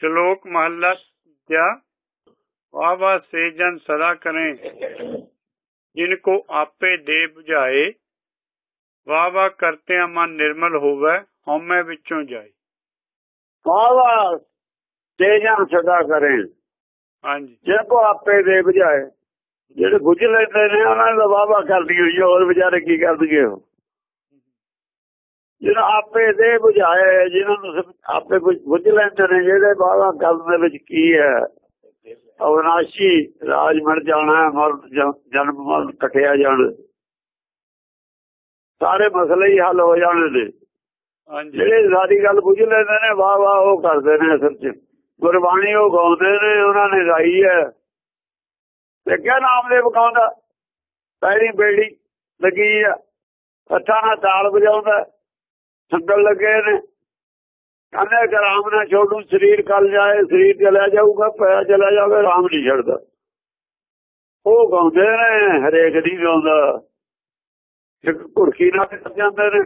ਸ਼ਲੋਕ ਮਹੱਲਾ क्या वाह वाह से जन सदा करें जिनको आपे दे बुझाए वाह वाह करते मन निर्मल होवे हौमे विचों जाए ਵਾਵਾ ਤੇ ਜਨ ਸਦਾ ਕਰੇ हाँ जी ਜੇ ਕੋ ਆਪੇ ਦੇ ਬੁਝਾਏ ਜਿਹੜੇ ਬੁਝ ਲੈਂਦੇ ਨੇ ਉਹਨਾਂ ਦਾ ਵਾਵਾ ਕਰਦੀ ਹੋਈ ਹੈ, ਹੋਰ ਵਿਚਾਰੇ ਕੀ ਕਰਨਗੇ ਉਹ ਜਿਹੜਾ ਆਪੇ ਦੇ ਬੁਝਾਏ ਜਿਹਨਾਂ ਨੂੰ ਆਪੇ ਬੁਝ- ਬੁਝ ਲੈਂਦੇ ਨੇ ਜਿਹੜੇ ਵਾਵਾ ਕਰਨ ਦੇ ਵਿੱਚ ਕੀ ਹੈ? ਅਵਨਾਸ਼ੀ ਰਾਜ ਮਰ ਜਾਣਾ ਮਰ ਜਨਮ ਮਰਨ ਕਟਿਆ ਜਾਣ। ਸਾਰੇ ਮਸਲੇ ਹੀ ਹੱਲ ਹੋ ਜਾਣੇ ਨੇ ਜਿਹੜੇ ਸਾਰੀ ਗੱਲ ਬੁਝ ਲੈਂਦੇ ਨੇ ਵਾਹ ਵਾਹ ਉਹ ਕਰਦੇ ਨੇ ਅਸਲ ਚ। ਗੁਰਬਾਣੀ ਉਹ ਗਾਉਂਦੇ ਨੇ ਉਹਨਾਂ ਨੇ ਗਾਈ ਹੈ। ਤੇ ਕਿਆ ਨਾਮ ਦੇ ਬਕਾਉਂਦਾ ਪਹਿਲੀ ਬੇੜੀ ਲੱਗੀ ਆ ਹੱਥਾਂ ਨਾਲ ਤਾਲ ਵਜਾਉਂਦਾ। ਸੰਗਲ ਲੱਗੇ ਨੇ। ਕਹਿੰਦੇ ਕਿ ਰਾਮ ਨਾ ਛੋੜੂ ਸਰੀਰ ਕੱਲ ਜਾਏ ਸਰੀਰ ਚਲਾ ਜਾਊਗਾ ਪਿਆ ਚਲਾ ਜਾਵੇ ਰਾਮ ਨਹੀਂ ਛੱਡਦਾ। ਉਹ ਗਾਉਂਦੇ ਨੇ ਹਰੇਕ ਦੀ ਗਾਉਂਦਾ। ਇੱਕ ਘੁਰਕੀ ਨਾਲ ਤੇ ਜਾਂਦੇ ਨੇ।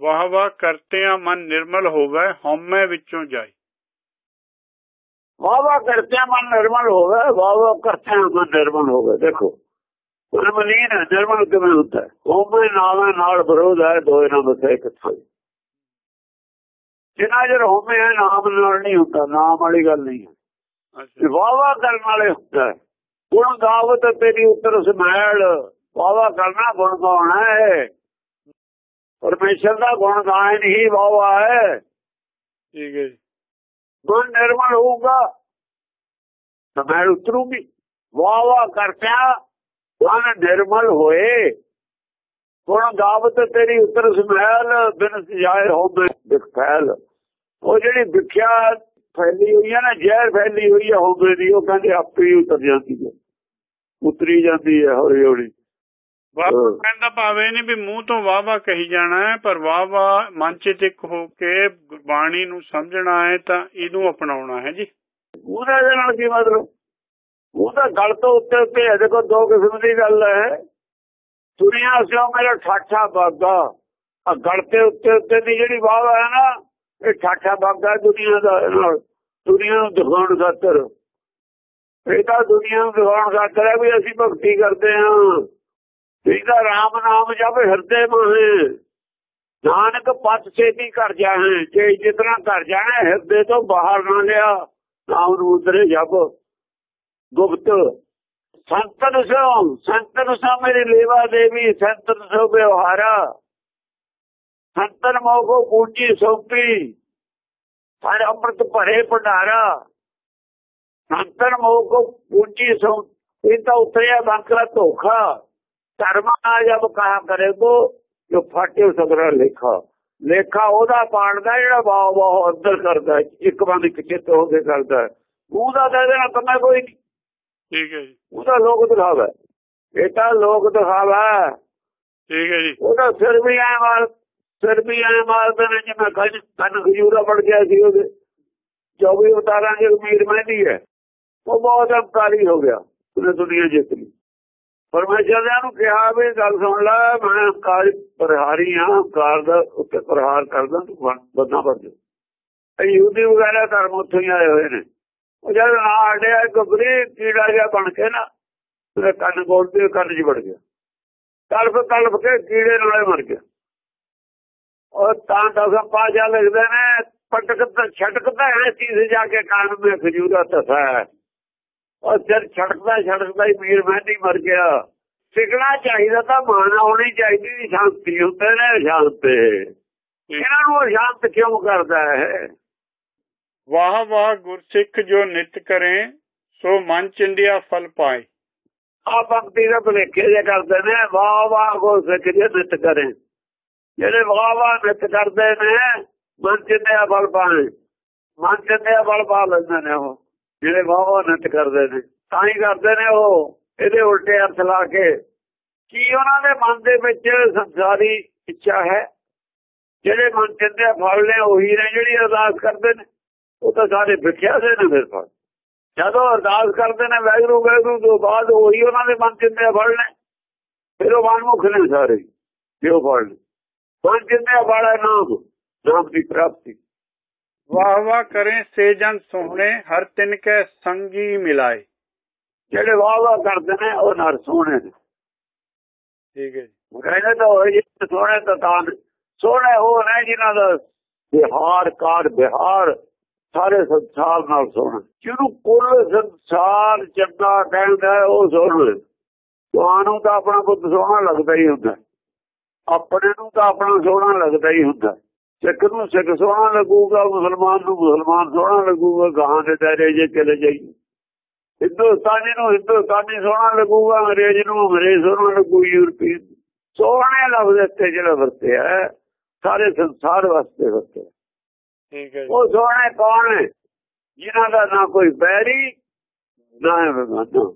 ਵਾਹ ਵਾਹ ਕਰਤੇ ਆ ਮਨ ਨਿਰਮਲ ਹੋਵੇ ਹਉਮੈ ਵਿੱਚੋਂ ਜਾਏ। ਵਾਹ ਵਾਹ ਕਰਤੇ ਮਨ ਨਿਰਮਲ ਹੋਵੇ ਵਾਹ ਵਾਹ ਕਰਤੇ ਮਨ ਨਿਰਮਲ ਹੋਵੇ। ਦੇਖੋ ਬ੍ਰਹਮਲੀਨ ਨਿਰਮਲ ਕਿਵੇਂ ਹੁੰਦਾ ਉਹਦੇ ਨਾਲ ਨਾਲ ਵਿਰੋਧ ਹੈ ਦੋਏ ਨਾਲ ਬਸੇ ਕਿੱਥੇ ਜਿੰਨਾ ਜਰ ਹੋਵੇ ਨਾਮ ਨਾਲ ਨਹੀਂ ਹੁੰਦਾ ਨਾਮ ਵਾਲੀ ਗੱਲ ਨਹੀਂ ਹੈ। ਵਾਵਾ ਕਰਨ ਵਾਲੇ ਹੁੰਦਾ ਗੁਣ ਗਾਵਤ ਤੇਰੀ ਉੱਤਰ ਸਮਾਇਲ ਵਾਵਾ ਕਰਨਾ ਗੁਣ ਗਾਉਣਾ ਹੈ ਪਰਮੇਸ਼ਰ ਦਾ ਗੁਣ ਗਾਇਨ ਹੀ ਵਾਵਾ ਹੈ। ਠੀਕ ਹੈ ਗੁਣ ਨਿਰਮਲ ਹੋਊਗਾ ਸਮਾਇਲ ਉਤਰੂਗੀ। ਵਾਵਾ ਕਰਤਿਆ ਮਨ ਨਿਰਮਲ ਹੋਏ। ਗੁਣ ਗਾਵਤ ਤੇਰੀ ਉਤਰ ਸਮੈਲ ਬਿਨ ਜਾਏ ਹੋਵੇ ਬਿਖੈਲ ਉਹ ਜਿਹੜੀ ਵਿਖਿਆ ਫੈਲੀ ਹੋਈ ਹੈ ਨਾ ਜ਼ਹਿਰ ਫੈਲੀ ਹੋਈ ਹੈ ਹੋਵੇ ਦੀ ਉਹ ਕਹਿੰਦੇ ਆਪੇ ਹੀ ਉਤਰ ਜਾਂਦੀ ਹੈ। ਉਤਰੀ ਜਾਂਦੀ ਹੈ ਹੌਲੀ ਹੌਲੀ ਵਾਹ। ਕਹਿੰਦਾ ਭਾਵੇਂ ਨਹੀਂ ਵੀ ਮੂੰਹ ਤੋਂ ਵਾਹ ਵਾਹ ਕਹੀ ਜਾਣਾ ਹੈ ਪਰ ਵਾਹ ਵਾਹ ਮਨ ਚ ਟਿਕ ਹੋ ਕੇ ਗੁਰਬਾਣੀ ਨੂੰ ਸਮਝਣਾ ਹੈ ਤਾਂ ਇਹਨੂੰ ਅਪਣਾਉਣਾ ਹੈ ਜੀ। ਉਹਦਾ ਨਾਲ ਕੀ ਮਤਲਬ? ਉਹਦਾ ਗਲ ਤੋਂ ਉੱਤੇ ਉੱਤੇ ਹੈ ਦੇਖੋ ਦੋ ਕਿਸਮ ਦੀ ਗੱਲ ਹੈ। ਦੁਨੀਆ ਸਿਓ ਮੇਰਾ ਠਾਠਾ ਬਾਗਾ। ਆ ਗਲ ਤੇ ਉੱਤੇ ਉੱਤੇ ਦੀ ਜਿਹੜੀ ਵਾਹ ਹੈ ਨਾ, ਇਹ ਠਾਠਾ ਬਾਗਾ ਦੁਨੀਆ ਦਾ ਦੁਨੀਆ ਨੂੰ ਦਿਖਾਉਣ ਖਾਤਰ। ਇਹ ਤਾਂ ਦੁਨੀਆ ਨੂੰ ਦਿਖਾਉਣ ਖਾਤਰ ਹੈ ਵੀ ਅਸੀਂ ਭਗਤੀ ਕਰਦੇ ਹਾਂ। ਇਹਦਾ ਰਾਮ ਨਾਮ ਜਪ ਹਿਰਦੇ ਮਾਹੇ। ਨਾਨਕ ਪਤ ਸੇਤੀ ਕਰ ਜਾਏ ਜੇ ਜਿਤਨਾ ਕਰ ਜਾਣਾ ਹਿਰਦੇ ਤੋਂ ਬਾਹਰ ਨਾ ਲਿਆ, ਨਾਮ ਨੂੰ ਉਤਰੇ ਜਪ। ਗੁਪਤ। ਸੰਤਨ ਸੋ ਸੰਤਨ ਸੋ ਮੇਰੀ ਲੇਵਾ ਦੇਵੀ ਸੰਤਨ ਸੋ ਵਿਵਹਾਰਾ। ਸੰਤਨ ਮੋਗੋ ਪੂਜੀ ਸੋਪੀ, ਹਰ ਅੰਮ੍ਰਿਤ ਭਰੇ ਭੰਡਾਰਾ। ਸੰਤਨ ਮੋਗੋ ਪੂਜੀ ਸੋ, ਇਹ ਤਾਂ ਉਤਰਿਆ ਬੰਕਰਾ ਧੋਖਾ। ਧਰਮਾ ਜਬ ਕਹਾ ਕਰੇਗੋ ਜੋ ਫਾਟੇ ਸਗਰਾ ਲੇਖਾ। ਲੇਖਾ ਉਹਦਾ ਪਾਣਦਾ ਜਿਹੜਾ ਵਾਹ ਵਾਹ ਅੰਦਰ ਕਰਦਾ, ਇੱਕ ਬੰਦ ਇੱਕ ਚਿੱਤ ਹੋ ਕੇ ਕਰਦਾ। ਹੈ। ਉਹਦਾ ਤਾਂ ਇਹਦੇ ਨਾਲ ਕੰਮੇ ਕੋਈ ਨਹੀਂ ਠੀਕ ਹੈ ਜੀ। ਉਹਦਾ ਲੋਕ ਦਿਖਾਵਾ। ਇਹ ਤਾਂ ਲੋਕ ਦਿਖਾਵਾ। ਠੀਕ ਹੈ ਜੀ। ਉਹਦਾ ਸਿਰ ਵੀ ਐ ਮਾਰ ਸਿਰ ਵੀ ਐ ਮਾਰਦੇ ਨੇ ਜਿਵੇਂ ਕੰਨ ਕੰਨ ਖਜੂਰਾ ਪੜ ਗਿਆ ਸੀ ਉਹਦੇ। 24 ਉਤਾਰਾਂ ਜੇ ਉਮੀਦ ਮਹਿੰਦੀ ਹੈ। ਉਹ ਬਹੁਤ ਅਪਕਾਰੀ ਹੋ ਗਿਆ ਉਹਨੇ ਦੁਨੀਆ ਜਿੱਤ ਲਈ। ਪਰਮੇਸ਼ਰ ਨੇ ਉਹਨੂੰ ਕਿਹਾ ਵੀ ਗੱਲ ਸੁਣ ਲੈ ਮੈਂ ਅਹੰਕਾਰ ਪ੍ਰਹਾਰੀ ਹਾਂ ਅਹੰਕਾਰ ਦਾ ਉੱਤੇ ਪ੍ਰਹਾਰ ਕਰਦਾ ਤੂੰ ਬੰਦਾ ਬਣ ਜਾ। ਇਹ ਯੂਦੀ ਵਗੈਰਾ ਧਰਮ ਉੱਥੋਂ ਹੀ ਆਏ ਹੋਏ ਨੇ। ਉਹ ਜਦ ਨਾ ਗੱਭਰੀ ਕੀੜਾ ਜਿਹਾ ਬਣ ਕੇ ਨਾ ਉਹਦੇ ਕੰਨ ਕੋਲ ਤੇ ਕੰਨ 'ਚ ਵੜ ਗਿਆ। ਕਲਪ ਕਲਪ ਕੇ ਕੀੜੇ ਨਾਲੇ ਮਰ ਗਿਆ ਉਹ ਤਾਂ ਦਸਮ ਪਾਜਾ ਲਿਖਦੇ ਨੇ, ਪਟਕ ਛਟਕਦਾ ਹੈ ਚੀਜ਼ ਜਾ ਕੇ ਕੰਨ ਮੇ ਖਜੂਰਾ ਤਸਾ ਹੈ। ਉਹ ਜਦ ਛੜਕਦਾ ਛੜਕਦਾ ਹੀ ਮੀਰ ਮਹਿੰਦੀ ਮਰ ਗਿਆ। ਸਿੱਖਣਾ ਚਾਹੀਦਾ ਤਾਂ ਮਾਨ ਹੋਣੀ ਚਾਹੀਦੀ, ਸ਼ਾਂਤੀ ਹੁੰਦੇ ਨੇ ਸ਼ਾਂਤ ਇਹਨਾਂ ਨੂੰ ਉਹ ਸ਼ਾਂਤ ਕਿਉਂ ਕਰਦਾ ਹੈ? ਵਾਹ ਵਾਹ ਗੁਰਸਿੱਖ ਜੋ ਨਿਤ ਕਰੇ, ਸੋ ਮਨ ਚਿੰਦਿਆ ਫਲ ਪਾਏ। ਆ ਭਗਤੀ ਦੇ ਭਲੇਖੇ ਜੇ ਕਰਦੇ ਨੇ, ਵਾਹ ਵਾਹ ਕੋ ਜੇ ਨਿਤ ਕਰੇ। ਜਿਹੜੇ ਵਾਹ ਵਾਹ ਨਿਤ ਕਰਦੇ ਨੇ, ਮਨ ਚਿੰਦਿਆ ਫਲ ਪਾਏ। ਮਨ ਚਿੰਦਿਆ ਫਲ ਪਾ ਲੈਂਦੇ ਨੇ ਉਹ, ਜਿਹੜੇ ਵਾਹ ਵਾਹ ਨਿਤ ਕਰਦੇ ਨੇ। ਤਾਂ ਹੀ ਕਰਦੇ ਨੇ ਉਹ, ਇਹਦੇ ਉਲਟੇ ਅਰਥ ਲਾ ਕੇ। ਕੀ ਉਹਨਾਂ ਦੇ ਮਨ ਦੇ ਵਿੱਚ ਸੰਸਾਰੀ ਇੱਛਾ ਹੈ? ਜਿਹੜੇ ਮਨ ਚਿੰਦਿਆ ਫਲ ਨੇ, ਉਹੀ ਨੇ ਜਿਹੜੀ ਅਰਦਾਸ ਕਰਦੇ ਨੇ। ਉਹ ਤਾਂ ਸਾਰੇ ਵਿਖਿਆ ਦੇ ਨੇ ਫਿਰ ਫਲ ਜਦੋਂ ਅਰਦਾਸ ਕਰਦੇ ਨੇ ਵੈਗਰੂ ਵੈਗਰੂ ਤੋਂ ਬਾਅਦ ਉਹੀ ਉਹਨਾਂ ਦੇ ਮਨ ਚਿੰਦੇ ਫੜ ਲੈ ਫਿਰ ਉਹ ਮਨਮੁਖ ਨੇ ਸਾਰੇ ਜੋ ਫੜ ਲੈ ਮਨ ਚਿੰਦੇ ਫੜਾ ਨਾਮ ਨਾਮ ਦੀ ਪ੍ਰਾਪਤੀ। ਵਾਹ ਵਾਹ ਕਰੇ ਸੇ ਜਨ ਸੋਹਣੇ ਹਰ ਤਿਨ ਕੈ ਸੰਗੀ ਮਿਲਾਏ। ਜਿਹੜੇ ਵਾਹ ਵਾਹ ਕਰਦੇ ਨੇ ਉਹ ਨਰ ਸੋਹਣੇ ਨੇ। ਠੀਕ ਹੈ ਜੀ। ਕਹਿੰਦੇ ਤਾਂ ਹੋਏ ਜੀ ਸੋਹਣੇ ਤਾਂ ਤਾਂ ਨੇ। ਸੋਹਣੇ ਉਹ ਨੇ ਜਿਨ੍ਹਾਂ ਦਾ ਬਿਹਾਰ ਕਾਰ ਬਿਹਾਰ ਸਾਰੇ ਸੰਸਾਰ ਨਾਲ ਸੋਹਣਾ ਜਿਹਨੂੰ ਕੁੱਲ ਸੰਸਾਰ ਚੰਗਾ ਕਹਿੰਦਾ ਉਹ ਸੋਹਣਾ ਤੁਹਾਨੂੰ ਤਾਂ ਆਪਣਾ ਪੁੱਤ ਸੋਹਣਾ ਲੱਗਦਾ ਹੀ ਹੁੰਦਾ। ਆਪਣੇ ਨੂੰ ਤਾਂ ਆਪਣਾ ਸੋਹਣਾ ਲੱਗਦਾ ਹੀ ਹੁੰਦਾ। ਸਿੱਖ ਨੂੰ ਸਿੱਖ ਸੋਹਣਾ ਲੱਗੂਗਾ, ਮੁਸਲਮਾਨ ਨੂੰ ਮੁਸਲਮਾਨ ਸੋਹਣਾ ਲੱਗੂਗਾ ਗਾਂ ਦੇ ਦਾਇਰੇ ਜੇ ਚਲੇ ਜਾਈਏ। ਹਿੰਦੁਸਤਾਨੀ ਨੂੰ ਹਿੰਦੁਸਤਾਨੀ ਸੋਹਣਾ ਲੱਗੂਗਾ, ਅੰਗਰੇਜ਼ ਨੂੰ ਅੰਗਰੇਜ਼ ਸੋਹਣਾ ਲੱਗੂ, ਯੂਰਪੀ ਸੋਹਣੇ ਲਫ਼ਜ਼ ਇੱਥੇ ਜਿਹੜਾ ਵਰਤਿਆ ਸਾਰੇ ਸੰਸਾਰ ਵਾਸਤੇ ਵਰਤਿਆ ਠੀਕ ਹੈ ਉਹ ਸੋਹਣੇ ਕੌਣ ਹੈ ਜਿਨ੍ਹਾਂ ਦਾ ਨਾ ਕੋਈ ਬੈਰੀ ਨਾ ਬਗਾਨਾ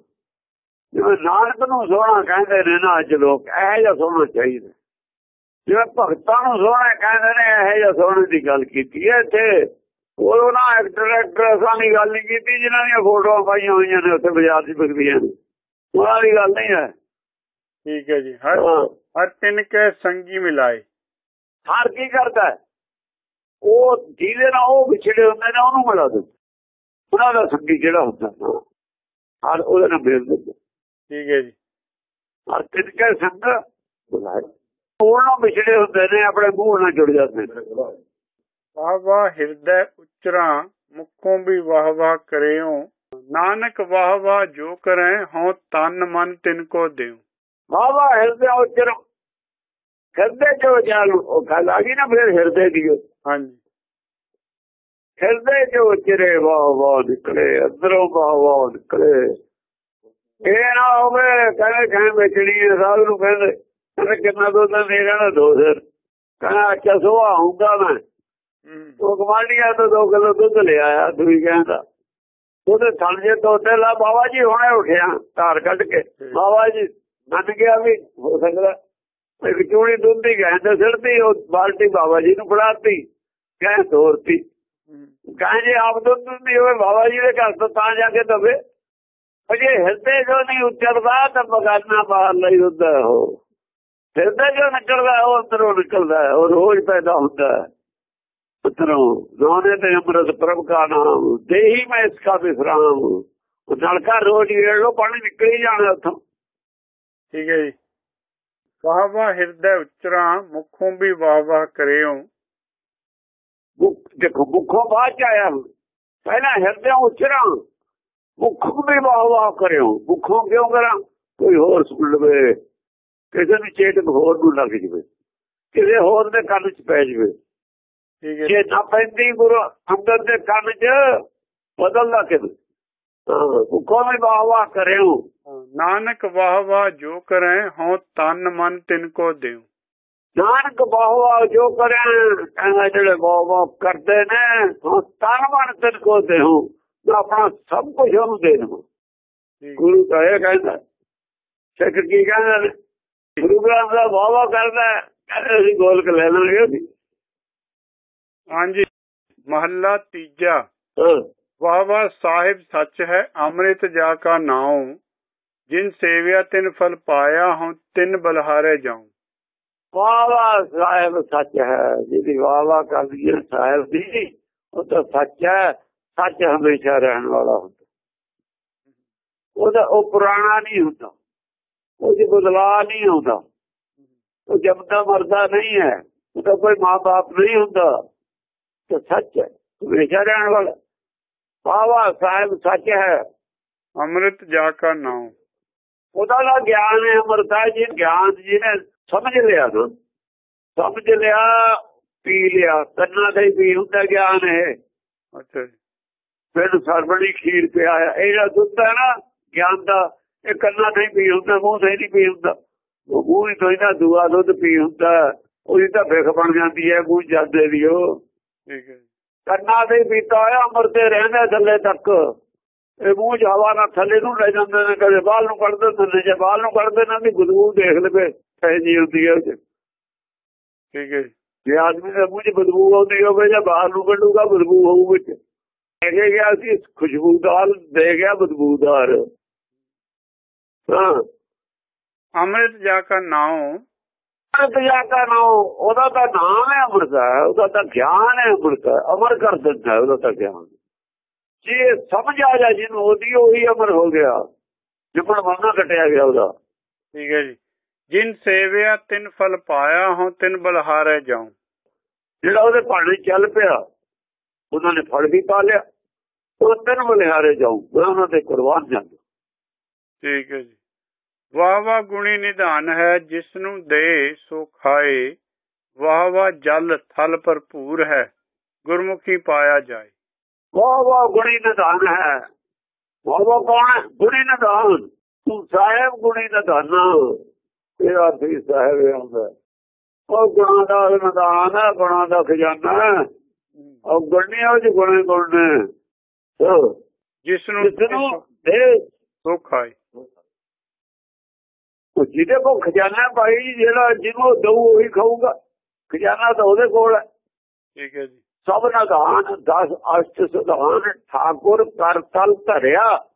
ਜਿਵੇਂ ਨਾਨਕ ਨੂੰ ਸੋਹਣਾ ਕਹਿੰਦੇ ਨੇ ਨਾ ਅੱਜ ਲੋਕ ਇਹੋ ਜਿਹਾ ਸੋਹਣਾ ਚਾਹੀਦਾ। ਜਿਵੇਂ ਭਗਤਾਂ ਨੂੰ ਸੋਹਣਾ ਕਹਿੰਦੇ ਨੇ ਇਹੋ ਜਿਹਾ ਸੋਹਣੇ ਦੀ ਗੱਲ ਕੀਤੀ। ਹੈ ਇੱਥੇ ਉਹ ਨਾ ਐਕਟਰ ਐਕਟਰਸਾਂ ਦੀ ਗੱਲ ਨਹੀਂ ਕੀਤੀ ਜਿਨ੍ਹਾਂ ਦੀਆਂ ਫੋਟੋਆਂ ਪਾਈਆਂ ਹੋਈਆਂ ਨੇ ਉੱਥੇ ਬਾਜ਼ਾਰ 'ਚ ਵਿਕਦੀਆਂ ਨੇ। ਉਹਨਾਂ ਦੀ ਗੱਲ ਨਹੀਂ ਹੈ। ਠੀਕ ਹੈ ਜੀ। ਹਰ। ਹਰ ਤਿਨ ਕੈ ਸੰਗੀ ਮਿਲਾਏ। ਹਰ ਕੀ ਕਰਦਾ ਹੈ? ਉਹ ਜਿਹਦੇ ਨਾਲ ਉਹ ਵਿਛੜੇ ਹੁੰਦੇ ਨੇ ਉਹਨੂੰ ਮਿਲਾ ਦਿੰਦਾ। ਉਹਨਾਂ ਦਾ ਸੰਗੀ ਜਿਹੜਾ ਹੁੰਦਾ ਹਰ ਉਹਦੇ ਨਾਲ ਮਿਲ ਦਿੰਦਾ। ਠੀਕ ਹੈ ਜੀ। ਹਰ ਤਿਨਕੇ ਸੰਗ ਬੁਲਾਏ ਉਹਨਾਂ ਵਿਛੜੇ ਹੁੰਦੇ ਨੇ ਆਪਣੇ ਮੂੰਹ ਨਾਲ ਜੁੜ ਜਾਂਦੇ ਨੇ। ਵਾਹ ਵਾਹ ਹਿਰਦੈ ਉਚਰਾ ਮੁਖੋਂ ਵੀ ਵਾਹ ਵਾਹ ਕਰਿਓ ਨਾਨਕ ਵਾਹ ਵਾਹ ਜੋ ਕਰੈ ਹਉ ਤਨ ਮਨ ਤਿਨ ਕੋ ਦਿਉ। ਬਾਬਾ ਹਿਰਦੇ ਉਚਰ। ਹਿਰਦੇ ਜੋ ਜਾਲ ਉਹ ਗੱਲ ਆ ਗਈ ਨਾ ਫਿਰ ਹਿਰਦੇ ਦੀ। ਹਾਂਜੀ। ਹਿਰਦੇ ਜੋ ਉਚਰੇ ਵਾਹ ਵਾਹ ਨਿਕਲੇ ਅੰਦਰੋਂ ਵਾਹ ਵਾਹ ਨਿਕਲੇ। ਇਹ ਨਾ ਹੋਵੇ ਕਹਿੰਦੇ ਕਹਿੰਦੇ ਵੇਚਣੀ ਹੈ ਸਾਧ ਨੂੰ ਕਹਿੰਦੇ ਕਹਿੰਦੇ ਕਿੰਨਾ ਦੁੱਧ ਦੇ ਕਹਿੰਦਾ ਦੋ ਸਿਰ। ਕਹਿੰਦਾ ਅੱਛਾ ਸੁਆ ਆਉਂਗਾ ਮੈਂ। ਉਹ ਕਮਾਲੀਆ ਤੋਂ 2 ਕਿਲੋ ਦੁੱਧ ਲਿਆ ਆ ਦੂਈ ਕਹਿੰਦਾ। ਉਹਦੇ ਥਣ ਜੇ ਤੋਤੇ ਲਾ ਬਾਬਾ ਜੀ ਹੁਣੇ ਉੱਠਿਆ ਧਾਰ ਕੱਢ ਕੇ। ਬਾਬਾ ਜੀ ਮੰਨ ਗਿਆ ਵੀ ਹੋ ਸਕਦਾ ਤੇ ਵਿਚੂੜੀ ਦੁੱਧ ਦੀ ਗੈਂ ਤੇ ਸਿਰਤੀ ਉਹ ਬਾਲਟੀ ਬਾਬਾ ਜੀ ਨੂੰ ਫੜਾਤੀ। ਗੈਂ ਤੋਰਤੀ। ਜੇ ਆਪ ਦੁੱਧ ਦਿੰਦੀ ਹੋਵੇ ਬਾਬਾ ਜੀ ਦੇ ਘਰ ਤੋਂ ਤਾਂ ਜਾ ਕੇ ਦਵੇ। ਅਜੇ ਹਿਰਦੇ ਜੋ ਨਹੀਂ ਉੱਚਰਦਾ ਤਾਂ ਬਗਾਨਾ ਬਾਹਰ ਲਈ ਹੁੰਦਾ ਹੈ ਹਿਰਦੇ ਜੋ ਨਿਕਲਦਾ ਉਹ ਅੰਦਰੋਂ ਨਿਕਲਦਾ ਉਹ ਰੋਜ਼ ਪੈਦਾ ਹੁੰਦਾ ਅੰਦਰੋਂ ਰੋਣੇ ਤੇ ਅੰਮ੍ਰਿਤ ਪ੍ਰਭ ਕਾ ਨਾਮ ਦੇਹੀ ਮੈਂ ਇਸ ਕਾ ਵਿਸਰਾਮ ਉਹ ਨਲਕਾ ਰੋਜ਼ ਗੇੜ ਲੋ ਪਾਣੀ ਨਿਕਲ ਹੀ ਜਾਣਾ ਉੱਥੋਂ। ਠੀਕ ਹੈ ਜੀ। ਵਾਹ ਵਾਹ ਹਿਰਦੈ ਉਚਰਾ ਮੁਖੋਂ ਵੀ ਵਾਹ ਵਾਹ ਕਰਿਓ। ਦੇਖੋ ਮੁੱਖੋਂ ਬਾਅਦ ਚ ਆਇਆ ਪਹਿਲਾਂ ਹਿਰਦੇ ਉਚਰਾਂ ਮੁੱਖੋਂ ਵੀ ਵਾਹ ਕਰਿਓ। ਮੁੱਖੋਂ ਕਿਉਂ ਕਰਾਂ? ਕੋਈ ਹੋਰ ਸੁਣ ਲਵੇ। ਕਿਸੇ ਨੂੰ ਚੇਤਕ ਹੋਰ ਨੂੰ ਲੱਗ ਜਵੇ। ਕਿਸੇ ਹੋਰ ਦੇ ਕੰਨ ਚ ਪੈ ਜਵੇ। ਠੀਕ ਹੈ। ਜੇ ਨਾ ਪੈਂਦੀ ਗੁਰੂ ਅੰਦਰ ਦੇ ਕੰਨ ਚ ਬਦਲਦਾ ਕਿਵੇਂ ਮੁੱਖੋਂ ਵੀ ਵਾਹ ਵਾਹ ਕਰਿਓ। ਨਾਨਕ ਵਾਹ ਵਾਹ ਜੋ ਕਰੈ ਹਉ ਤਨ ਮਨ ਤਿਨ ਕੋ ਦਿਉ ਨਾਨਕ ਬਾਹਵਾ ਜੋ ਕਰਿਆ ਕਹਿੰਦਾ ਜਿਹੜੇ ਬਾਹਵਾ ਕਰਦੇ ਨੇ ਉਹ ਤਨ ਮਨ ਤਨ ਕੋ ਦੇਹੂ ਆਪਣਾ ਸਭ ਕੁਝ ਉਹਨੂੰ ਦੇ ਠੀਕ। ਗੁਰੂ ਤਾਂ ਇਹ ਕਹਿੰਦਾ ਸਿੱਖ ਕੀ ਕਹਿੰਦਾ? ਗੁਰੂ ਗ੍ਰੰਥ ਦਾ ਬਾਹਵਾ ਕਰਦਾ ਕਹਿੰਦੇ ਅਸੀਂ ਗੋਲਕ ਲੈ ਲਾਂਗੇ ਉਹਦੀ। ਹਾਂਜੀ ਮਹੱਲਾ ਤੀਜਾ। ਵਾਹ ਸਾਹਿਬ ਸੱਚ ਹੈ ਅੰਮ੍ਰਿਤ ਜਾ ਕਾ ਨਾਉ ਜਿਨ ਸੇਵਿਆ ਤਿਨ ਫਲ ਪਾਇਆ ਹਉ ਤਿਨ ਬਲਹਾਰੇ ਜਾਉ। ਵਾਵਾ ਸਾਹਿਬ ਸੱਚ ਹੈ ਜਿਹਦੀ ਵਾਵਾ ਕਰਦੀ ਹੈ ਸਾਹਿਬ ਦੀ ਉਹ ਤਾਂ ਸੱਚ ਹੈ ਸੱਚ ਹਮੇਸ਼ਾ ਰਹਿਣ ਵਾਲਾ ਹੁੰਦਾ। ਉਹਦਾ ਉਹ ਪੁਰਾਣਾ ਨਹੀਂ ਹੁੰਦਾ। ਉਹਦੀ ਬਦਲਾ ਨਹੀਂ ਆਉਂਦਾ। ਉਹ ਜਮਦਾ ਮਰਦਾ ਨਹੀਂ ਹੈ ਉਹਦਾ ਕੋਈ ਮਾਂ-ਬਾਪ ਨਹੀਂ ਹੁੰਦਾ। ਤੇ ਸੱਚ ਹੈ ਹਮੇਸ਼ਾ ਰਹਿਣ ਵਾਲਾ। ਵਾਵਾ ਸਾਹਿਬ ਸੱਚ ਹੈ। ਅੰਮ੍ਰਿਤ ਜਾ ਕਾ ਨਾਉ। ਉਹਦਾ ਦਾ ਗਿਆਨ ਹੈ ਅਮਰਤਾ ਜੀ ਗਿਆਨ ਜੀ ਨੇ ਸਮਝ ਲਿਆ ਨਾ ਸਮਝ ਲਿਆ ਪੀ ਲਿਆ ਕੰਨਾਂ ਹੀ ਪੀ ਹੁੰਦਾ ਗਿਆਨ ਹੈ। ਅੱਛਾ ਫਿਰ ਸਰਬਣੀ ਖੀਰ ਪਿਆ ਇਹਦਾ ਦੁੱਧ ਹੈ ਨਾ ਗਿਆਨ ਦਾ ਇਹ ਕੰਨਾਂ ਹੀ ਪੀ ਹੁੰਦਾ ਮੂੰਹ ਤੇ ਨਹੀਂ ਪੀ ਹੁੰਦਾ। ਉਹ ਮੂੰਹ ਹੀ ਤੋਂ ਇਹਦਾ ਦੂਆ ਦੁੱਧ ਪੀ ਹੁੰਦਾ। ਉਹਦੀ ਤਾਂ ਵਿਖ ਬਣ ਜਾਂਦੀ ਹੈ ਮੂੰਹ ਜਾਂਦੇ ਦੀ ਉਹ ਠੀਕ ਹੈ। ਕੰਨਾਂ ਹੀ ਪੀਤਾ ਹੋਇਆ ਅਮਰ ਤੇ ਰਹਿੰਦਾ ਥੱਲੇ ਤੱਕ। ਇਹ ਮੂੰਹ ਹਵਾ ਨਾਲ ਥੱਲੇ ਨੂੰ ਲੈ ਜਾਂਦੇ ਨੇ ਕਦੇ ਬਾਹਰ ਨੂੰ ਕੱਢਦੇ ਥੱਲੇ ਜੇ ਬਾਹਰ ਨੂੰ ਕੱਢਦੇ ਨਾ ਵੀ ਬਦਬੂ ਦੇਖ ਲਵੇ। ਐ ਜੀ ਹੁੰਦੀ ਹੈ ਉਹ। ਠੀਕ ਹੈ ਜੀ। ਆਦਮੀ ਦੇ ਮੂੰਹ 'ਚ ਬਦਬੂ ਆਉਂਦੀ ਹੋਵੇ ਜਾਂ ਬਾਹਰ ਨੂੰ ਕੱਢੂਗਾ ਬਦਬੂ ਹੋਊ ਵਿੱਚ। ਇਹ ਗਿਆ ਸੀ ਖੁਸ਼ਬੂਦਾਰ ਦੇ ਗਿਆ ਬਦਬੂਦਾਰ। ਹਾਂ। ਅੰਮ੍ਰਿਤ ਜਾ ਕਾ ਨਾਉ। ਅੰਮ੍ਰਿਤ ਜਾ ਕਾ ਨਾਮ ਉਹਦਾ ਤਾਂ ਨਾਮ ਹੈ ਅੰਮ੍ਰਿਤ ਉਹਦਾ ਤਾਂ ਗਿਆਨ ਹੈ ਅੰਮ੍ਰਿਤ ਅਮਰ ਕਰ ਦਿੰਦਾ ਉਹਦਾ ਤਾਂ ਗਿਆਨ। ਜੇ ਸਮਝ ਆ ਜਾ ਜਿਹਨੂੰ ਉਹਦੀ ਉਹੀ ਅਮਰ ਹੋ ਗਿਆ। ਜਿਪਣ ਮਰਨਾ ਕਟਿਆ ਗਿਆ ਉਹਦਾ। ਠੀਕ ਹੈ ਜੀ। ਜਿਨ ਸੇਵਿਆ ਤਿਨ ਫਲ ਪਾਇਆ ਹੋ ਤਿਨ ਬਲਹਾਰੇ ਜਾਉ। ਜਿਹੜਾ ਉਹਦੇ ਭਾਣੇ ਚੱਲ ਪਿਆ ਉਹਨਾਂ ਨੇ ਫਲ ਵੀ ਪਾ ਲਿਆ ਉਹ ਤਿੰਨ ਬਲਿਹਾਰੇ ਮੈਂ ਉਹਨਾਂ ਦੇ ਕੁਰਬਾਨ ਜਾਂਦਾ। ਠੀਕ ਹੈ ਜੀ। ਵਾਹ ਵਾਹ ਗੁਣੀ ਨਿਧਾਨ ਹੈ ਜਿਸ ਨੂੰ ਦੇ ਸੋ ਖਾਏ ਵਾਹ ਵਾਹ ਜਲ ਥਲ ਭਰਪੂਰ ਹੈ ਗੁਰਮੁਖੀ ਪਾਇਆ ਜਾਏ। ਵਾਹ ਵਾਹ ਗੁਣੀ ਨਿਧਾਨ ਹੈ। ਵਾਹ ਵਾਹ ਕੌਣ ਗੁਣੀ ਨਿਧਾਨ। ਤੂੰ ਸਾਹਿਬ ਗੁਣੀ ਨਿਧਾਨ। ਤੇਰਾ ਵੀ ਸਾਹਿਬ ਆਉਂਦਾ। ਉਹ ਗੁਣਾ ਦਾ ਨਿਧਾਨ ਹੈ ਗੁਣਾ ਦਾ ਖਜ਼ਾਨਾ ਹੈ। ਉਹ ਗੁਣੀਆਂ ਵਿੱਚ ਗੁਣੇ ਗੁਣੇ ਉਹ ਜਿਸ ਨੂੰ ਜਿਸ ਨੂੰ ਦੇ ਸੋ ਖਾਏ ਉਹ ਜਿਹਦੇ ਕੋਲ ਖਜ਼ਾਨਾ ਭਾਈ ਜਿਹੜਾ ਜਿਹਨੂੰ ਦਊ ਉਹੀ ਖਾਊਗਾ। ਖਜ਼ਾਨਾ ਤਾਂ ਉਹਦੇ ਕੋਲ ਹੈ। ਠੀਕ ਹੈ ਜੀ। ਸਭ ਨਿਧਾਨ 10 ਅਸ਼ਟ ਸੁਧਾਨ ਠਾਕੁਰ ਕਰ ਤਲ ਧਰਿਆ।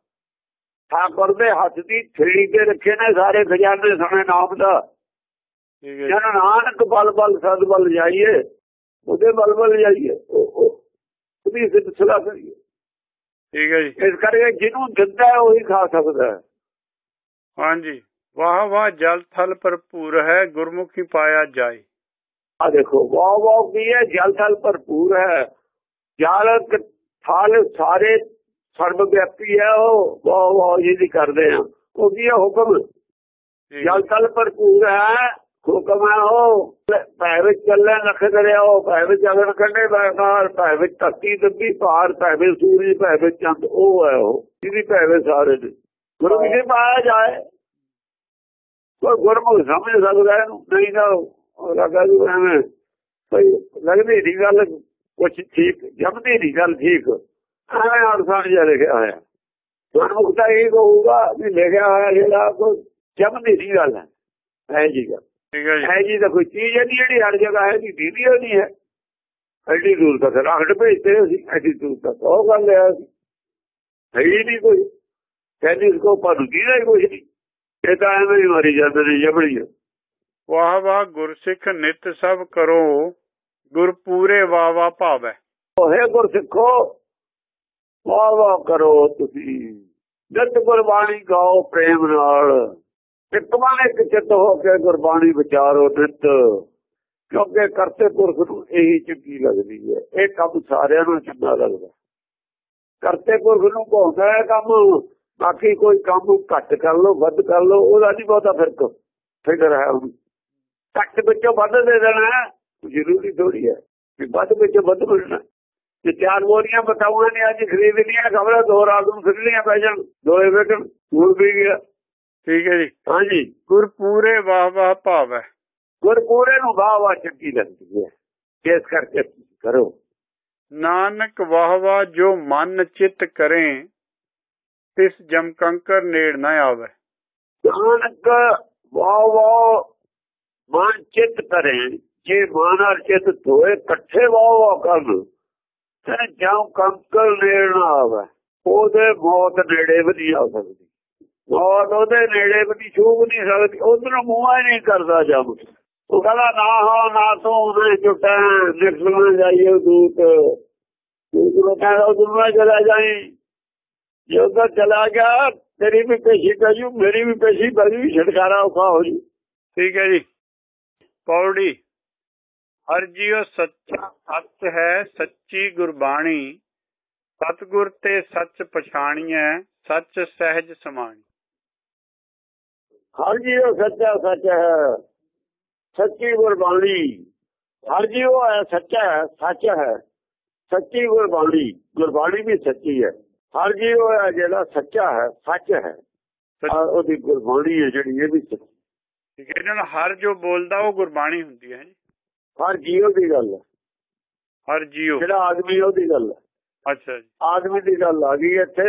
ਠਾਕੁਰ ਦੇ ਹੱਥ ਦੀ ਥੇੜੀ ਤੇ ਰੱਖੇ ਨੇ ਸਾਰੇ ਖਜ਼ਾਨੇ ਸਣੇ ਨਾਮ ਦਾ। ਜਨ ਨਾਨਕ ਬਲ ਬਲ ਸਦ ਬਲ ਜਾਈਏ ਉਹਦੇ ਬਲ ਬਲ ਜਾਈਏ ਉਹ- ਉਹ- ਉਹਦੀ ਸਿਲਸਿਲਾ ਕਰੀਏ। ਠੀਕ ਹੈ ਜੀ। ਇਸ ਕਰਕੇ ਜਿਹਨੂੰ ਦਿੰਦਾ ਹੈ ਉਹੀ ਖਾ ਸਕਦਾ ਹਾਂਜੀ। ਵਾਹ ਵਾਹ ਜਲ ਥਲ ਭਰਪੂਰ ਹੈ ਗੁਰਮੁਖੀ ਪਾਇਆ ਜਾਏ। ਆ ਦੇਖੋ ਵਾਹ ਵਾਹ ਕੀ ਹੈ ਜਲ ਥਲ ਭਰਪੂਰ ਹੈ। ਜਲ ਥਲ ਸਾਰੇ ਸਰਬ ਵਿਆਪੀ ਹੈ ਉਹ ਵਾਹ ਵਾਹ ਜਿਹਦੀ ਕਰਦੇ ਆ। ਉਹ ਕੀ ਹੁਕਮ। ਜਲ ਥਲ ਭਰਪੂਰ ਹੈ ਹੁਕਮ ਹੈ ਉਹ। ਭੈ ਵਿੱਚ ਚੱਲੇ ਲਖ ਕਰਿਆ ਉਹ ਭੈ ਵਿੱਚ ਅਗਨ ਕੰਡੇ ਬੈਕਾਰ ਭੈ ਵਿੱਚ ਧਰਤੀ ਦੱਬੀ ਭਾਰ ਭੈ ਵਿੱਚ ਸੂਰਜ ਭੈ ਵਿੱਚ ਚੰਦ ਉਹ ਹੈ ਉਹ। ਜਿਹਦੀ ਭੈ ਵਿੱਚ ਸਾਰੇ ਨੇ। ਗੁਰੂ ਜੀ ਪਾਇਆ ਜਾਏ ਕੋਈ ਗੁਰਮੁਖ ਸਮਝ ਸਕਦਾ ਇਹਨੂੰ? ਨਹੀਂ ਉਹ ਲੱਗਾ ਜੀ ਐਵੇਂ। ਭਈ ਲੱਗਦੀ ਨਹੀਂ ਗੱਲ ਕੁਛ ਠੀਕ ਜਮਦੀ ਨਹੀਂ ਗੱਲ ਠੀਕ। ਐਵੇਂ ਅਰਥਾਂ ਜਿਹਾ ਲਿਖਿਆ ਹੋਇਆ ਗੁਰਮੁਖ ਤਾਂ ਇਹ ਕਹੂਗਾ ਵੀ ਲਿਖਿਆ ਹੋਇਆ ਜਿਹੜਾ ਕੋਈ ਜਮਦੀ ਨਹੀਂ ਗੱਲ। ਹੈ ਐ ਜੀ ਗੱਲ। ਠੀਕ ਹੈ ਜੀ। ਤਾਂ ਕੋਈ ਚੀਜ਼ ਹੈ ਨਹੀਂ ਜਿਹੜੀ ਹਰ ਜਗ੍ਹਾ ਹੈ ਦੀ ਦੀਦੀ ਨਹੀਂ ਹੈ। ਐਡੀ ਦੂਰ ਤੱਕ ਰਾਖੜ ਭੇਜਦੇ ਅਸੀਂ ਐਡੀ ਦੂਰ ਤੱਕ ਉਹ ਗੱਲ ਹੈ। ਹੈ ਹੀ ਨਹੀਂ ਕੋਈ। ਕਹਿੰਦੇ ਇਸ ਕੋ ਪਰ ਦੀਦਾ ਹੀ ਨਹੀਂ। ਇਹ ਤਾਂ ਐਵੇਂ ਹੀ ਮਾਰੀ ਜਾਂਦੇ ਨੇ ਜਬੜੀ ਵਾਹ ਵਾਹ ਗੁਰਸਿੱਖ ਨਿਤ ਸਭ ਕਰੋ ਗੁਰ ਪੂਰੇ ਵਾਹ ਵਾਹ ਭਾਵੈ। ਓਏ ਗੁਰ ਸਿੱਖੋ ਵਾਹ ਵਾਹ ਕਰੋ ਤੁਸੀਂ। ਜਦ ਗੁਰਬਾਣੀ ਗਾਓ ਪ੍ਰੇਮ ਨਾਲ। ਇੱਕ ਮਨ ਇੱਕ ਚਿੱਤ ਹੋ ਕੇ ਗੁਰਬਾਣੀ ਵਿਚਾਰੋ ਨਿਤ। ਕਿਉਂਕਿ ਕਰਤੇ ਪੁਰਖ ਨੂੰ ਇਹੀ ਚੰਗੀ ਲੱਗਦੀ ਹੈ। ਇਹ ਕੰਮ ਸਾਰਿਆਂ ਨੂੰ ਚੰਗਾ ਲੱਗਦਾ। ਕਰਤੇ ਪੁਰਖ ਨੂੰ ਭਾਉਂਦਾ ਹੈ ਕੰਮ। ਬਾਕੀ ਕੋਈ ਕੰਮ ਘੱਟ ਕਰ ਲੋ ਵੱਧ ਕਰ ਲੋ ਉਹਦਾ ਨਹੀਂ ਬਹੁਤਾ ਫਿਰਕ। ਫਿਕਰ ਹੈ ਉਹਨੂੰ। ਘੱਟ ਵਿੱਚੋਂ ਵੱਧ ਦੇ ਦੇਣਾ ਜ਼ਰੂਰੀ ਥੋੜੀ ਹੈ ਕਿ ਵੱਧ ਵਿੱਚੋਂ ਵੱਧ ਮਿਲਣਾ। ਤੇ ਚਾਰ ਬੋਰੀਆਂ ਬਤਾਉਣਾ ਨੇ ਅੱਜ ਖਰੀਦ ਲਿਆ ਖਬਰ ਦੋ ਰਾਤ ਨੂੰ ਖਰੀਦਣੀਆਂ ਪੈ ਜਾਣ ਦੋਏ ਵੇਟਣ ਸਕੂਲ ਵੀ ਗਿਆ। ਠੀਕ ਹੈ ਜੀ। ਹਾਂਜੀ। ਗੁਰ ਪੂਰੇ ਵਾਹ ਵਾਹ ਭਾਵੈ ਗੁਰਪੂਰੇ ਨੂੰ ਵਾਹ ਵਾਹ ਚੰਗੀ ਲੱਗਦੀ ਹੈ। ਇਸ ਕਰਕੇ ਕਰੋ। ਨਾਨਕ ਵਾਹ ਵਾਹ ਜੋ ਮਨ ਚਿਤ ਕਰੇ ਤਿਸ ਜਮ ਕੰਕਰ ਨੇੜ ਨਾ ਆਵੇ। ਨਾਨਕ ਵਾਹ ਵਾਹ ਮਨ ਚਿੱਤ ਕਰੇ ਜੇ ਮਨ ਔਰ ਚਿੱਤ ਦੋਏ ਇਕੱਠੇ ਵਾਹ ਵਾਹ ਕਰਨ ਤੇ ਜਾਂ ਕੰਕਰ ਨੇੜ ਆਵੇ, ਉਹਦੇ ਮੌਤ ਨੇੜੇ ਵੀ ਨਹੀਂ ਆ ਸਕਦੀ। ਮੌਤ ਉਹਦੇ ਨੇੜੇ ਵੀ ਨਹੀਂ, ਛੂਹ ਨਹੀਂ ਸਕਦੀ, ਉਧਰੋਂ ਮੂੰਹਾਂ ਨਹੀਂ ਕਰਦਾ ਜਮ। ਉਹ ਕਹਿੰਦਾ, ਨਾ ਹੋ, ਨਾ ਤੂੰ ਉਹਨੇ ਚੁੱਟਾ ਨਿਕਲਣਾ ਜਾਈਏ ਦੂਤ। ਦੂਤ ਕਹਿੰਦਾ ਉਧਰ ਨਾ ਚਲਾ ਜਾਈ। ਜੇ ਉਧਰ ਚਲਾ ਗਿਆ, ਤੇਰੀ ਵੀ ਪੇਸ਼ੀ ਕਜੂ ਮੇਰੀ ਵੀ ਪੇਸ਼ੀ ਬੜੀ ਛਟਕਾਰਾ ਔਖਾ ਹੋ ਜੂ। ਠੀਕ ਹੈ ਜੀ। ਪੌੜੀ। ਹਰ ਜੀਉ ਸੱਚਾ ਸੱਚ ਹੈ, ਸੱਚੀ ਗੁਰਬਾਣੀ ਸਤਗੁਰ ਤੇ ਸੱਚ ਪਛਾਣੀਐ ਸੱਚ ਸਹਿਜ ਸਮਾਣੀ। ਹਰ ਜੀਵ ਸੱਚਾ ਸੱਚ ਹੈ ਸੱਚੀ ਗੁਰਬਾਣੀ। ਹਰ ਜੀਵ ਹੈ ਸੱਚਾ ਹੈ ਸੱਚ ਹੈ। ਸੱਚੀ ਗੁਰਬਾਣੀ ਗੁਰਬਾਣੀ ਵੀ ਸੱਚੀ ਹੈ। ਹਰ ਜੀਵ ਹੈ ਜਿਹੜਾ ਸੱਚਾ ਹੈ ਸੱਚ ਹੈ। ਉਹਦੀ ਗੁਰਬਾਣੀ ਹੈ ਜਿਹੜੀ ਇਹ ਵੀ ਸੱਚੀ। ਠੀਕ ਹੈ ਹਰ ਜੋ ਬੋਲਦਾ ਉਹ ਗੁਰਬਾਣੀ ਹੁੰਦੀ ਹੈ ਹਰ ਜੀਵ ਦੀ ਗੱਲ ਹੈ। ਹਰ ਜੀਉ ਜਿਹੜਾ ਆਦਮੀ ਉਹਦੀ ਗੱਲ ਹੈ। ਅੱਛਾ ਜੀ। ਆਦਮੀ ਦੀ ਗੱਲ ਆ ਗਈ ਇੱਥੇ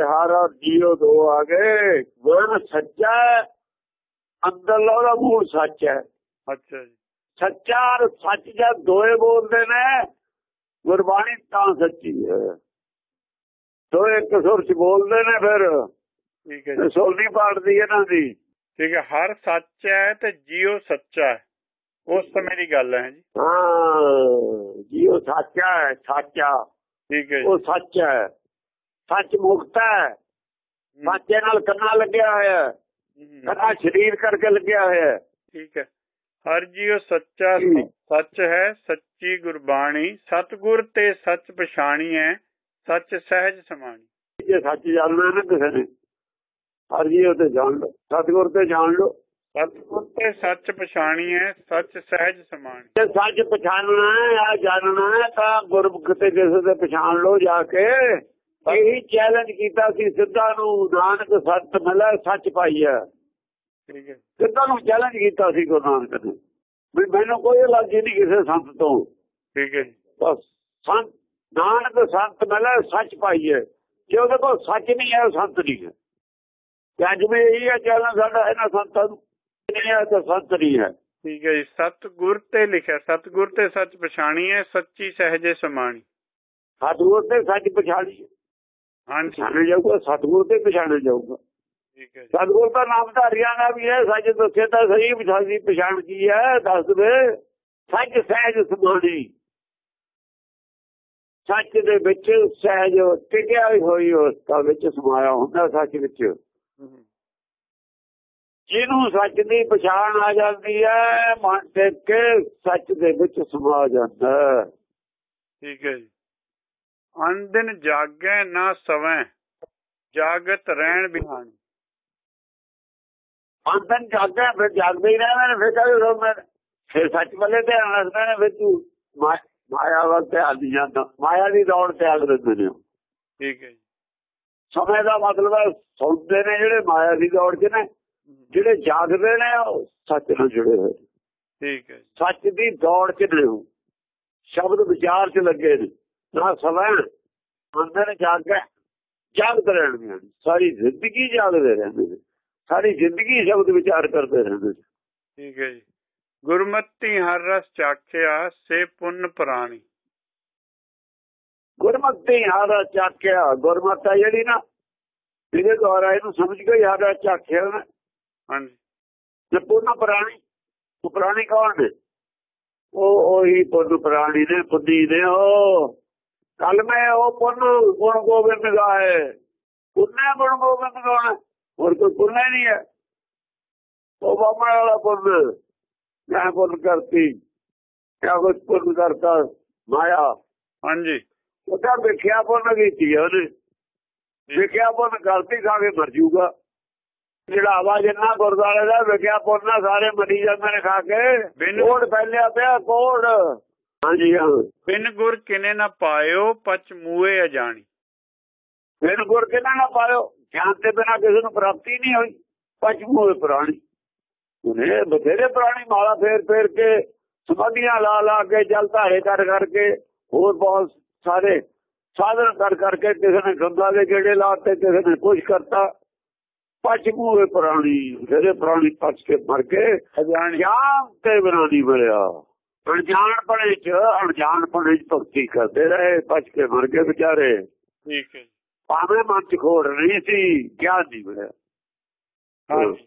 ਹਰ ਜੀਵ ਦੋ ਆ ਗਏ। ਗੁਰ ਸੱਚਾ ਅੰਦਰਲਾ ਉਹਦਾ ਮੂਲ ਸੱਚ ਹੈ। ਅੱਛਾ ਜੀ। ਸੱਚਾ ਔਰ ਸੱਚ ਜਦ ਦੋਏ ਬੋਲਦੇ ਨੇ ਗੁਰਬਾਣੀ ਤਾਂ ਸੱਚੀ ਹੈ। ਦੋਏ ਇੱਕ ਸੁਰ ਚ ਬੋਲਦੇ ਨੇ ਫਿਰ। ਠੀਕ ਹੈ ਜੀ। ਸੋਲਦੀ ਪਾੜਦੀ ਇਹਨਾਂ ਦੀ। ਠੀਕ ਹੈ ਹਰ ਸੱਚ ਹੈ ਤੇ ਜੀਉ ਸੱਚਾ ਹੈ। ਉਸ ਸਮੇਂ ਦੀ ਗੱਲ ਹੈ ਜੀ। ਹਾਂ ਜੀ ਉਹ ਸੱਚਾ ਹੈ ਸੱਚਾ ਠੀਕ ਹੈ ਜੀ। ਉਹ ਸੱਚ ਹੈ। ਸੱਚ ਮੁਕਤ ਹੈ। ਸੱਚੇ ਨਾਲ ਕੰਨਾ ਲੱਗਿਆ ਹੋਇਆ ਕੰਨਾ ਸਰੀਰ ਕਰਕੇ ਲੱਗਿਆ ਹੋਇਆ ਹੈ। ਠੀਕ ਹੈ। ਹਰ ਜੀਉ ਸੱਚਾ ਹਮ। ਸੱਚ ਹੈ ਸੱਚੀ ਗੁਰਬਾਣੀ ਸਤਗੁਰ ਤੇ ਸੱਚ ਪਛਾਣੀ ਹੈ ਸੱਚ ਸਹਿਜ ਸਮਾਣੀ। ਜੇ ਸੱਚ ਜਾਣਨਾ ਨਾ ਕਿਸੇ ਨੇ ਹਰ ਜੀ ਉਹ ਤੇ ਜਾਣ ਲਓ। ਸਤਿਗੁਰ ਤੇ ਜਾਣ ਲਓ। ਸਤਗੁਰ ਤੇ ਸੱਚ ਪਛਾਣੀ ਹੈ ਸੱਚ ਸਹਿਜ ਸਮਾਣੀ। ਜੇ ਸੱਚ ਪਛਾਣਨਾ ਹੈ ਆ ਜਾਣਨਾ ਹੈ ਤਾਂ ਗੁਰਮੁਖ ਤੇ ਕਿਸੇ ਦੇ ਪਛਾਣ ਲਓ ਜਾ ਕੇ। ਇਹੀ ਚੈਲੰਜ ਕੀਤਾ ਸੀ ਸਿੱਧਾ ਨੂੰ ਨਾਨਕ ਸੱਚ ਮਿਲਿਆ ਸੱਚ ਪਾਈਆ ਠੀਕ ਹੈ। ਸਿੱਧਾ ਨੂੰ ਚੈਲੰਜ ਕੀਤਾ ਸੀ ਗੁਰੂ ਨਾਨਕ ਨੇ। ਵੀ ਮੈਨੂੰ ਕੋਈ ਅਲਰਜੀ ਨਹੀਂ ਕਿਸੇ ਸੰਤ ਤੋਂ। ਠੀਕ ਹੈ ਬਸ ਸੰਤ ਨਾਨਕ ਸੰਤ ਮਿਲਿਆ ਸੱਚ ਪਾਈਏ ਜੇ ਉਹਦੇ ਕੋਲ ਸੱਚ ਨਹੀਂ ਹੈ ਸੰਤ ਨਹੀਂ ਹੈ। ਤੇ ਅੱਜ ਵੀ ਇਹੀ ਹੈ ਚੈਲੰਜ ਸਾਡਾ ਇਹਨਾਂ ਸੰਤਾਂ ਨੂੰ। ਨਹੀਂ ਹੈ ਤਾਂ ਸੰਤ ਨਹੀਂ ਹੈ। ਠੀਕ ਹੈ ਜੀ ਸਤਗੁਰ ਤੇ ਲਿਖਿਆ ਸਤਗੁਰ ਤੇ ਸੱਚ ਪਛਾਣੀ ਹੈ ਸੱਚੀ ਸਹਿਜੇ ਸਮਾਣੀ। ਸਤਿਗੁਰ ਤੇ ਸੱਚ ਪਛਾਣੀ ਹਾਂਜੀ। ਪਛਾਣਿਆ ਜਾਊਗਾ ਸਤਿਗੁਰ ਤੇ ਪਛਾਣਿਆ ਜਾਊਗਾ। ਠੀਕ ਹੈ ਸਤਿਗੁਰ ਦਾ ਨਾਮਧਾਰੀਆਂ ਦਾ ਵੀ ਹੈ ਸੱਚ ਦੱਸੇ ਤਾਂ ਸਹੀ ਵਿਛਾਦੀ ਪਛਾਣ ਕੀ ਹੈ ਦੱਸ ਦੇ। ਸੱਚ ਸਹਿਜ ਸਮਾਣੀ। ਸੱਚ ਦੇ ਵਿੱਚ ਸਹਿਜ ਟਿਕਿਆ ਹੋਈ ਅਵਸਥਾ ਵਿੱਚ ਸਮਾਇਆ ਹੁੰਦਾ ਸੱਚ ਵਿੱਚ। ਜਿਹਨੂੰ ਸੱਚ ਦੀ ਪਛਾਣ ਆ ਜਾਂਦੀ ਹੈ ਮਨ ਟਿਕ ਕੇ ਸੱਚ ਦੇ ਵਿੱਚ ਸਮਾ ਜਾਂਦਾ। ਠੀਕ ਹੈ ਜੀ। ਅੰਦਨ ਜਾਗੈ ਨਾ ਸਵੈ ਜਾਗਤ ਰਹਿਣ ਬਿਹਾਣੀ। ਅੰਤਨ ਜਾਗਦਾ ਫਿਰ ਜਾਗਦੇ ਹੀ ਰਹਿੰਦੇ ਨੇ ਫਿਰ ਕਦੇ ਰੋਮਨ ਫਿਰ ਸੱਚ ਵੱਲੇ ਤੇ ਆਸਦੇ ਨੇ ਮਾ- ਮਾਇਆ ਵੱਲ ਤੇ ਆ ਜਾਂਦਾ। ਮਾਇਆ ਦੀ ਦੌੜ ਤੇ ਆਗ ਦਿੰਦੇ ਨੇ ਠੀਕ ਹੈ ਜੀ। ਸਮੇਂ ਦਾ ਮਤਲਬ ਹੈ ਸੁਣਦੇ ਨੇ ਜਿਹੜੇ ਮਾਇਆ ਦੀ ਦੌੜ 'ਚ ਨੇ। ਜਿਹੜੇ ਜਾਗਦੇ ਨੇ ਉਹ ਸੱਚ ਨਾਲ ਜੁੜੇ ਹੋਏ। ਠੀਕ ਹੈ ਸੱਚ ਦੀ ਦੌੜ 'ਚ ਨੇ ਉਹ। ਸ਼ਬਦ ਵਿਚਾਰ 'ਚ ਲੱਗੇ ਨੇ। ਨਾ ਸਮਾਂ ਅੰਦਰ ਜਾਗ ਕੇ ਜਾਗਦੇ ਰਹਿਣਗੇ ਸਾਰੀ ਜ਼ਿੰਦਗੀ ਜਾਗਦੇ ਰਹਿੰਦੇ ਨੇ। ਸਾਰੀ ਜ਼ਿੰਦਗੀ ਸ਼ਬਦ ਵਿਚਾਰ ਕਰਦੇ ਰਹਿੰਦੇ ਨੇ। ਠੀਕ ਹੈ ਜੀ। ਗੁਰਮਤੀ ਹਰ ਰਸ ਚਾਖਿਆ ਸੇ ਪੁੰਨ ਪ੍ਰਾਣੀ। ਗੁਰਮਤਿ ਹਾਰਾ ਚਾਕਿਆ ਗੁਰਮਤਾ ਜਿਹੜੀ ਨਾ ਇਹਦੇ ਦੁਆਰਾ ਇਹਨੂੰ ਸਮਝ ਕੇ ਹਾਰਾ ਨਾ ਹਾਂਜੀ ਤੇ ਪੁੰਨ ਪ੍ਰਾਣੀ ਉਹ ਪ੍ਰਾਣੀ ਕੌਣ ਨੇ ਉਹ ਉਹੀ ਪੁੰਨ ਪ੍ਰਾਣੀ ਨੇ ਪੁੰਨੀ ਨੇ ਉਹ। ਕੱਲ ਮੈਂ ਉਹ ਪੁੰਨ ਗੁਣ ਗੋਬਿੰਦ ਗਾਏ ਪੁੰਨੇ ਗੁਣ ਗੋਬਿੰਦ ਗਾਣਾ ਹੋਰ ਕੋਈ ਪੁੰਨ ਹੀ ਨਹੀਂ ਹੈ ਉਹ ਬਾਬਾ ਵਾਲਾ ਪੁੰਨ। ਮੈਂ ਪੁੰਨ ਕਰਤੀ। ਕਿਆ ਕੁਝ ਪੁੰਨ ਕਰਤਾ? ਮਾਇਆ। ਹਾਂਜੀ। ਉਹਦਾ ਵੇਖਿਆ ਪੁੰਨ ਕੀਤੀ ਹੈ ਉਹਨੇ। ਵੇਖਿਆ ਪੁੰਨ ਗਲਤੀ ਖਾ ਕੇ ਮਰ ਜੂਗਾ। ਜਿਹੜਾ ਆਵਾਜ਼ ਇੰਨਾ ਗੁਰਦਾਰੇ ਦਾ ਵੇਖਿਆ ਪੁੰਨ ਨਾਲ ਸਾਰੇ ਮਰੀ ਜਾਂਦੇ ਨੇ ਖਾ ਕੇ। ਬਿਨ- ਕੋੜ ਫੈਲਿਆ ਪਿਆ ਕੋੜ ਹਾਂਜੀ ਹਾਂ। ਬਿਨ ਗੁਰ ਕਿਨੇ ਨਾ ਪਾਇਓ ਪਚ ਮੂਏ ਅਜਾਣੀ। ਫਿਰ ਗੁਰ ਕਿਨਾਂ ਨਾ ਪਾਇਓ ਗਿਆਨ ਦੇ ਬਿਨਾ ਕਿਸੇ ਨੂੰ ਪ੍ਰਾਪਤੀ ਨਹੀਂ ਹੋਈ ਪਛਮੂ ਹੋਏ ਪ੍ਰਾਣੀ। ਉਹਨੇ ਬਥੇਰੇ ਪ੍ਰਾਣੀ ਮਾਲਾ ਫੇਰ ਫੇਰ ਕੇ ਸਮਾਧੀਆਂ ਲਾ ਲਾ ਕੇ ਜਲ ਧਾਰੇ ਕਰ ਕਰਕੇ ਹੋਰ ਬਹੁਤ ਸਾਰੇ ਸਾਧਨ ਕਰ ਕਰਕੇ ਕਿਸੇ ਨੇ ਗੰਗਾ ਦੇ ਗੇੜੇ ਲਾਤੇ ਕਿਸੇ ਨੇ ਕੁਝ ਕਰਤਾ। ਪਛਮੂ ਹੋਏ ਪ੍ਰਾਣੀ ਜਿਹੜੇ ਪ੍ਰਾਣੀ ਪਛ ਕੇ ਮਰ ਗਏ ਅਜਾਣੀ ਗਿਆਨ ਤੇ ਨਹੀਂ ਮਿਲਿਆ। ਅਣਜਾਣ ਪੜੇ ਚ ਅਣਜਾਣ ਪੜੇ ਚ ਭਗਤੀ ਕਰਦੇ ਰਹੇ ਪਛ ਕੇ ਮਰ ਗਏ ਵਿਚਾਰੇ। ਠੀਕ ਹੈ ਭਾਵੇਂ ਮਨ ਚ ਖੋੜ ਨਹੀਂ ਸੀ ਗਿਆਨ ਨਹੀਂ ਮਿਲਿਆ। ਹਾਂਜੀ।